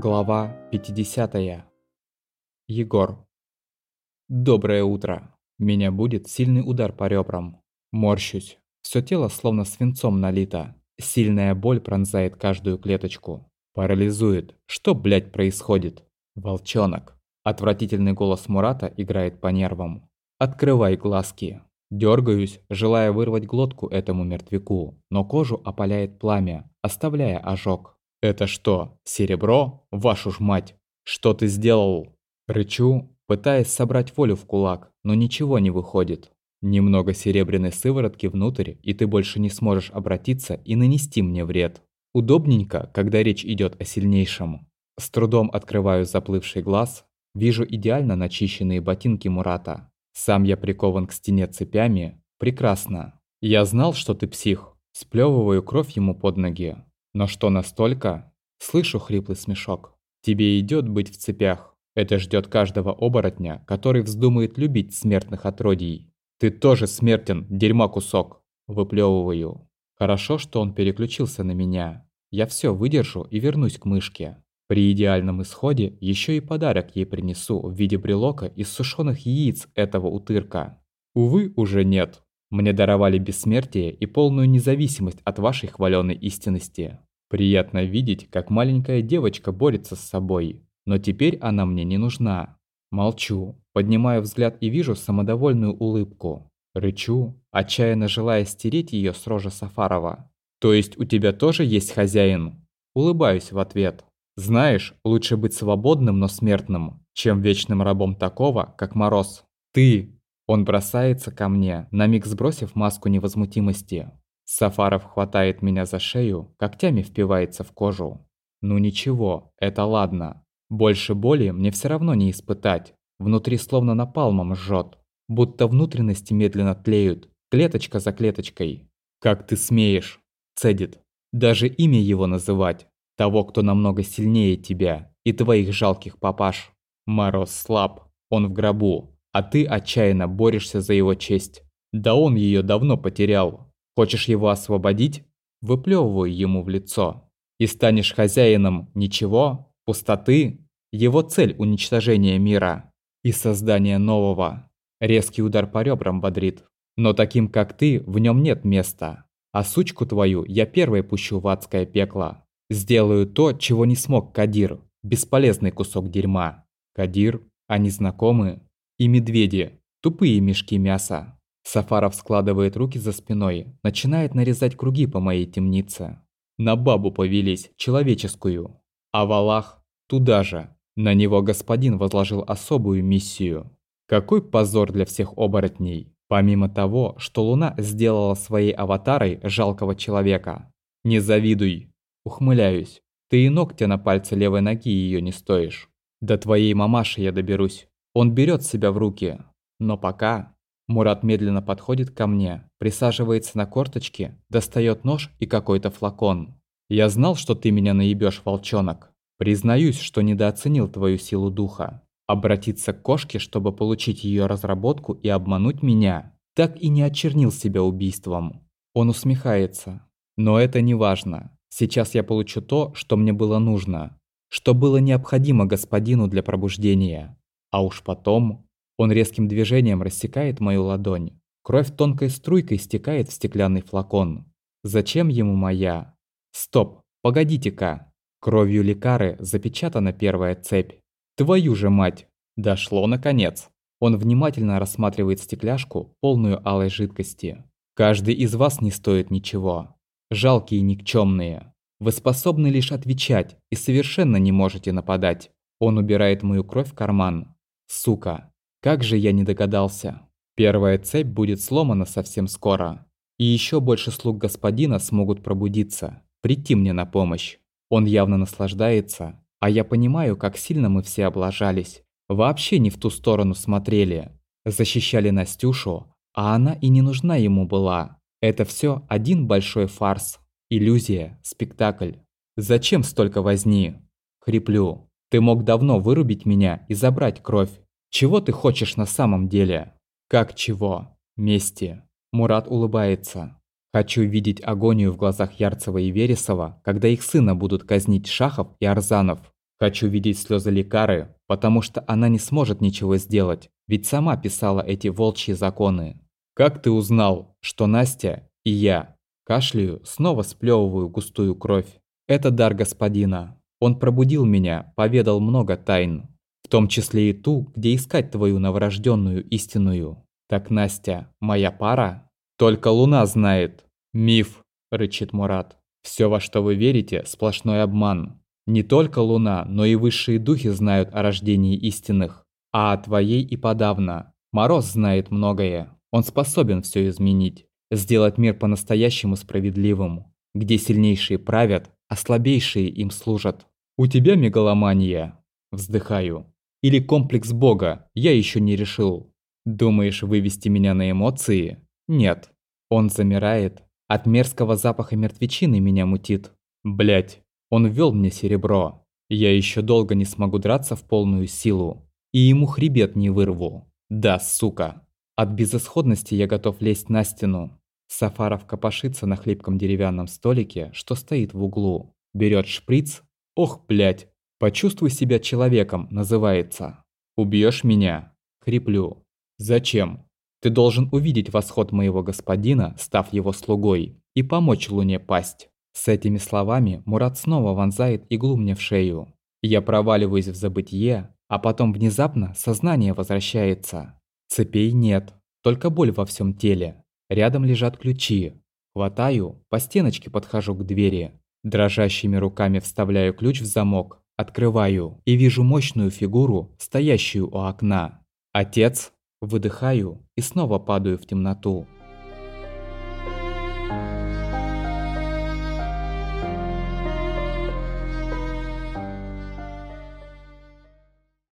Глава 50. Егор. Доброе утро. Меня будет сильный удар по ребрам. Морщусь. Все тело словно свинцом налито. Сильная боль пронзает каждую клеточку. Парализует. Что, блядь, происходит? Волчонок. Отвратительный голос Мурата играет по нервам. Открывай глазки. Дергаюсь, желая вырвать глотку этому мертвяку, но кожу опаляет пламя, оставляя ожог. «Это что, серебро? Вашу ж мать! Что ты сделал?» Рычу, пытаясь собрать волю в кулак, но ничего не выходит. Немного серебряной сыворотки внутрь, и ты больше не сможешь обратиться и нанести мне вред. Удобненько, когда речь идет о сильнейшем. С трудом открываю заплывший глаз, вижу идеально начищенные ботинки Мурата. Сам я прикован к стене цепями. Прекрасно. Я знал, что ты псих. Сплёвываю кровь ему под ноги, но что настолько? Слышу хриплый смешок. Тебе идет быть в цепях. Это ждет каждого оборотня, который вздумает любить смертных отродий. Ты тоже смертен, дерьма кусок. Выплевываю. Хорошо, что он переключился на меня. Я все выдержу и вернусь к мышке. При идеальном исходе еще и подарок ей принесу в виде брелока из сушеных яиц этого утырка. Увы, уже нет. Мне даровали бессмертие и полную независимость от вашей хваленой истинности. Приятно видеть, как маленькая девочка борется с собой, но теперь она мне не нужна. Молчу, поднимаю взгляд и вижу самодовольную улыбку. Рычу, отчаянно желая стереть ее с рожи Сафарова. «То есть у тебя тоже есть хозяин?» Улыбаюсь в ответ. «Знаешь, лучше быть свободным, но смертным, чем вечным рабом такого, как Мороз. Ты он бросается ко мне, на миг сбросив маску невозмутимости. Сафаров хватает меня за шею, когтями впивается в кожу. Ну ничего, это ладно. Больше боли мне все равно не испытать. Внутри словно напалмом жжет. Будто внутренности медленно тлеют, клеточка за клеточкой. «Как ты смеешь?» – цедит. «Даже имя его называть. Того, кто намного сильнее тебя и твоих жалких папаш. Мороз слаб, он в гробу, а ты отчаянно борешься за его честь. Да он ее давно потерял. Хочешь его освободить? Выплевывай ему в лицо. И станешь хозяином ничего, пустоты. Его цель – уничтожение мира и создание нового. Резкий удар по ребрам бодрит. Но таким, как ты, в нем нет места. А сучку твою я первой пущу в адское пекло. Сделаю то, чего не смог Кадир. Бесполезный кусок дерьма. Кадир, они знакомы? И медведи, тупые мешки мяса. Сафаров складывает руки за спиной, начинает нарезать круги по моей темнице. На бабу повелись, человеческую. А Валах туда же. На него господин возложил особую миссию. Какой позор для всех оборотней. Помимо того, что Луна сделала своей аватарой жалкого человека. Не завидуй. Ухмыляюсь. Ты и ногтя на пальце левой ноги ее не стоишь. До твоей мамаши я доберусь. Он берет себя в руки. Но пока... Мурат медленно подходит ко мне, присаживается на корточки, достает нож и какой-то флакон. «Я знал, что ты меня наебешь, волчонок. Признаюсь, что недооценил твою силу духа. Обратиться к кошке, чтобы получить ее разработку и обмануть меня, так и не очернил себя убийством». Он усмехается. «Но это не важно. Сейчас я получу то, что мне было нужно, что было необходимо господину для пробуждения. А уж потом он резким движением рассекает мою ладонь. Кровь тонкой струйкой стекает в стеклянный флакон. Зачем ему моя? Стоп, погодите-ка. Кровью лекары запечатана первая цепь. Твою же мать! Дошло наконец. Он внимательно рассматривает стекляшку, полную алой жидкости. Каждый из вас не стоит ничего. Жалкие никчемные. Вы способны лишь отвечать и совершенно не можете нападать. Он убирает мою кровь в карман, Сука, как же я не догадался. Первая цепь будет сломана совсем скоро. И еще больше слуг господина смогут пробудиться, прийти мне на помощь. Он явно наслаждается, а я понимаю, как сильно мы все облажались. Вообще не в ту сторону смотрели. Защищали Настюшу, а она и не нужна ему была. Это все один большой фарс. Иллюзия, спектакль. Зачем столько возни? Хриплю. Ты мог давно вырубить меня и забрать кровь. Чего ты хочешь на самом деле? Как чего? Мести. Мурат улыбается. Хочу видеть агонию в глазах Ярцева и Вересова, когда их сына будут казнить Шахов и Арзанов. Хочу видеть слезы Лекары, потому что она не сможет ничего сделать, ведь сама писала эти волчьи законы. Как ты узнал, что Настя и я? Кашляю, снова сплевываю густую кровь. Это дар господина. Он пробудил меня, поведал много тайн. В том числе и ту, где искать твою новорожденную истинную. Так Настя, моя пара? Только луна знает. Миф, рычит Мурат. Все, во что вы верите, сплошной обман. Не только Луна, но и высшие духи знают о рождении истинных. А о твоей и подавно. Мороз знает многое. Он способен все изменить. Сделать мир по-настоящему справедливым. Где сильнейшие правят, а слабейшие им служат. У тебя мегаломания. Вздыхаю. Или комплекс Бога, я еще не решил. Думаешь вывести меня на эмоции? Нет. Он замирает. От мерзкого запаха мертвечины меня мутит. Блять, он ввел мне серебро. Я еще долго не смогу драться в полную силу. И ему хребет не вырву. Да, сука. От безысходности я готов лезть на стену. Сафаров копошится на хлипком деревянном столике, что стоит в углу. Берет шприц. Ох, блядь. Почувствуй себя человеком, называется. Убьешь меня? Хриплю. Зачем? Ты должен увидеть восход моего господина, став его слугой, и помочь луне пасть. С этими словами Мурат снова вонзает иглу мне в шею. Я проваливаюсь в забытье, а потом внезапно сознание возвращается. Цепей нет, только боль во всем теле. Рядом лежат ключи. Хватаю, по стеночке подхожу к двери. Дрожащими руками вставляю ключ в замок, открываю и вижу мощную фигуру, стоящую у окна. Отец, выдыхаю и снова падаю в темноту.